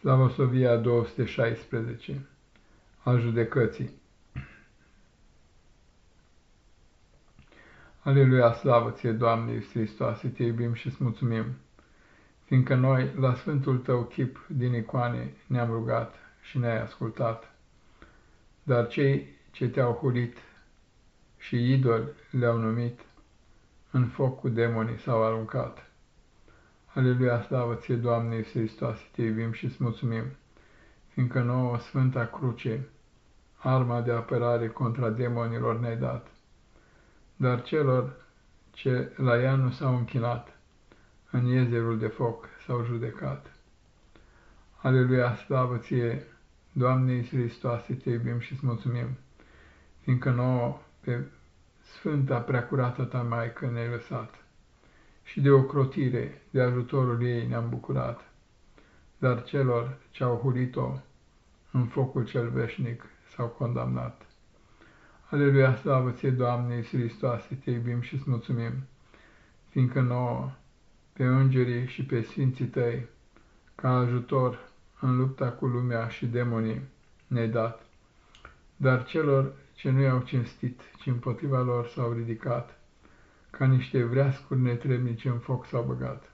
Slavosovia 216 al judecății. Aleluia, slavă ție, Doamne Iisus Hristoase, te iubim și îți mulțumim, fiindcă noi, la Sfântul Tău chip din icoane, ne-am rugat și ne-ai ascultat. Dar cei ce te-au hulit și idoli le-au numit, în foc cu demonii s-au aruncat. Aleluia, slavă ție, Doamne Iisus Hristoase, te iubim și îți mulțumim, fiindcă nouă Sfânta Cruce, arma de apărare contra demonilor ne-ai dat. Dar celor ce la ea nu s-au închinat, în iezerul de foc s-au judecat. Aleluia, slavă ție, Doamne Iisus Hristoase, te iubim și îți mulțumim, fiindcă nouă pe Sfânta Preacurată ta Maică ne-ai lăsat și de ocrotire, de ajutorul ei ne-am bucurat. Dar celor ce au hulit-o în focul cel veșnic s-au condamnat. Aleluia, slavă ție, Doamne Iisus Hristoase, te iubim și îți mulțumim, fiindcă nouă, pe îngerii și pe sfinții tăi, ca ajutor în lupta cu lumea și demonii, ne-ai dat. Dar celor ce nu i-au cinstit, ci împotriva lor s-au ridicat, ca niște vreascuri netrebnice în foc s-au băgat.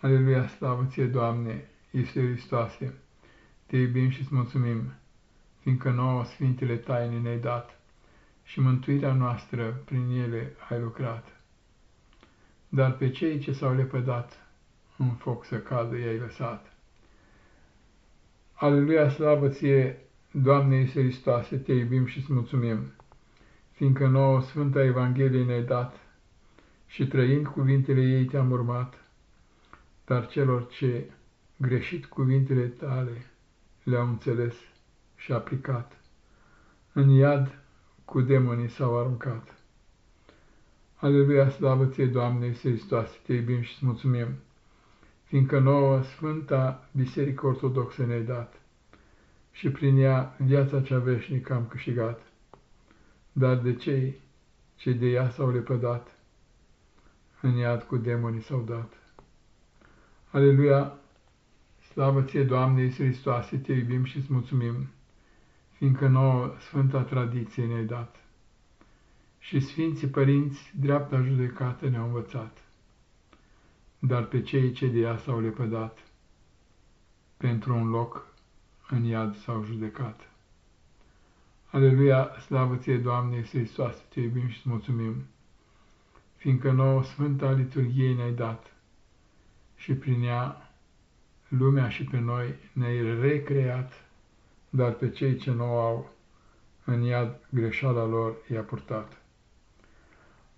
Aleluia, slavă ție, Doamne, Iisuse Hristoase, te iubim și-ți mulțumim, fiindcă nouă Sfintele Taine ne-ai dat și mântuirea noastră prin ele ai lucrat. Dar pe cei ce s-au lepădat, în foc să cadă i-ai lăsat. Aleluia, slavă ție, Doamne Iisuse Hristoase, te iubim și-ți mulțumim, fiindcă nouă Sfânta Evanghelie ne-ai dat și trăind cuvintele ei te-am urmat, dar celor ce greșit cuvintele tale le-au înțeles și aplicat, în iad cu demonii s-au aruncat. Aleluia, slavă ție, Doamne Iisus Hristoase, te iubim și îți mulțumim, fiindcă nouă Sfânta Biserică Ortodoxă ne-ai dat și prin ea viața cea veșnică am câștigat. Dar de cei ce de ea s-au lepădat, în iad cu demonii s-au dat. Aleluia! Slavă ție, Doamne Iisus Hristoase, te iubim și îți mulțumim, fiindcă nouă Sfânta Tradiție ne-ai dat. Și Sfinții Părinți dreapta judecată ne-au învățat, dar pe cei ce de ea s-au lepădat, pentru un loc în iad s-au judecat. Aleluia, slavă ție, Doamne Iisus Hristoase, te iubim și îți mulțumim, fiindcă nouă Sfânta Liturghie ne-ai dat și prin ea lumea și pe noi ne-ai recreat, dar pe cei ce nu au în iad greșeala lor i-a purtat.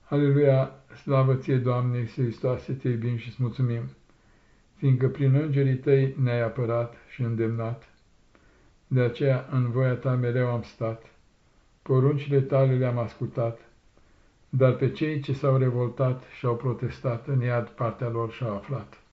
Aleluia, slavă ție, Doamne Iisus Hristoase, te iubim și îți mulțumim, fiindcă prin îngerii tăi ne-ai apărat și îndemnat. De aceea în voia ta mereu am stat, poruncile tale le-am ascultat, dar pe cei ce s-au revoltat și au protestat în iad partea lor și-au aflat.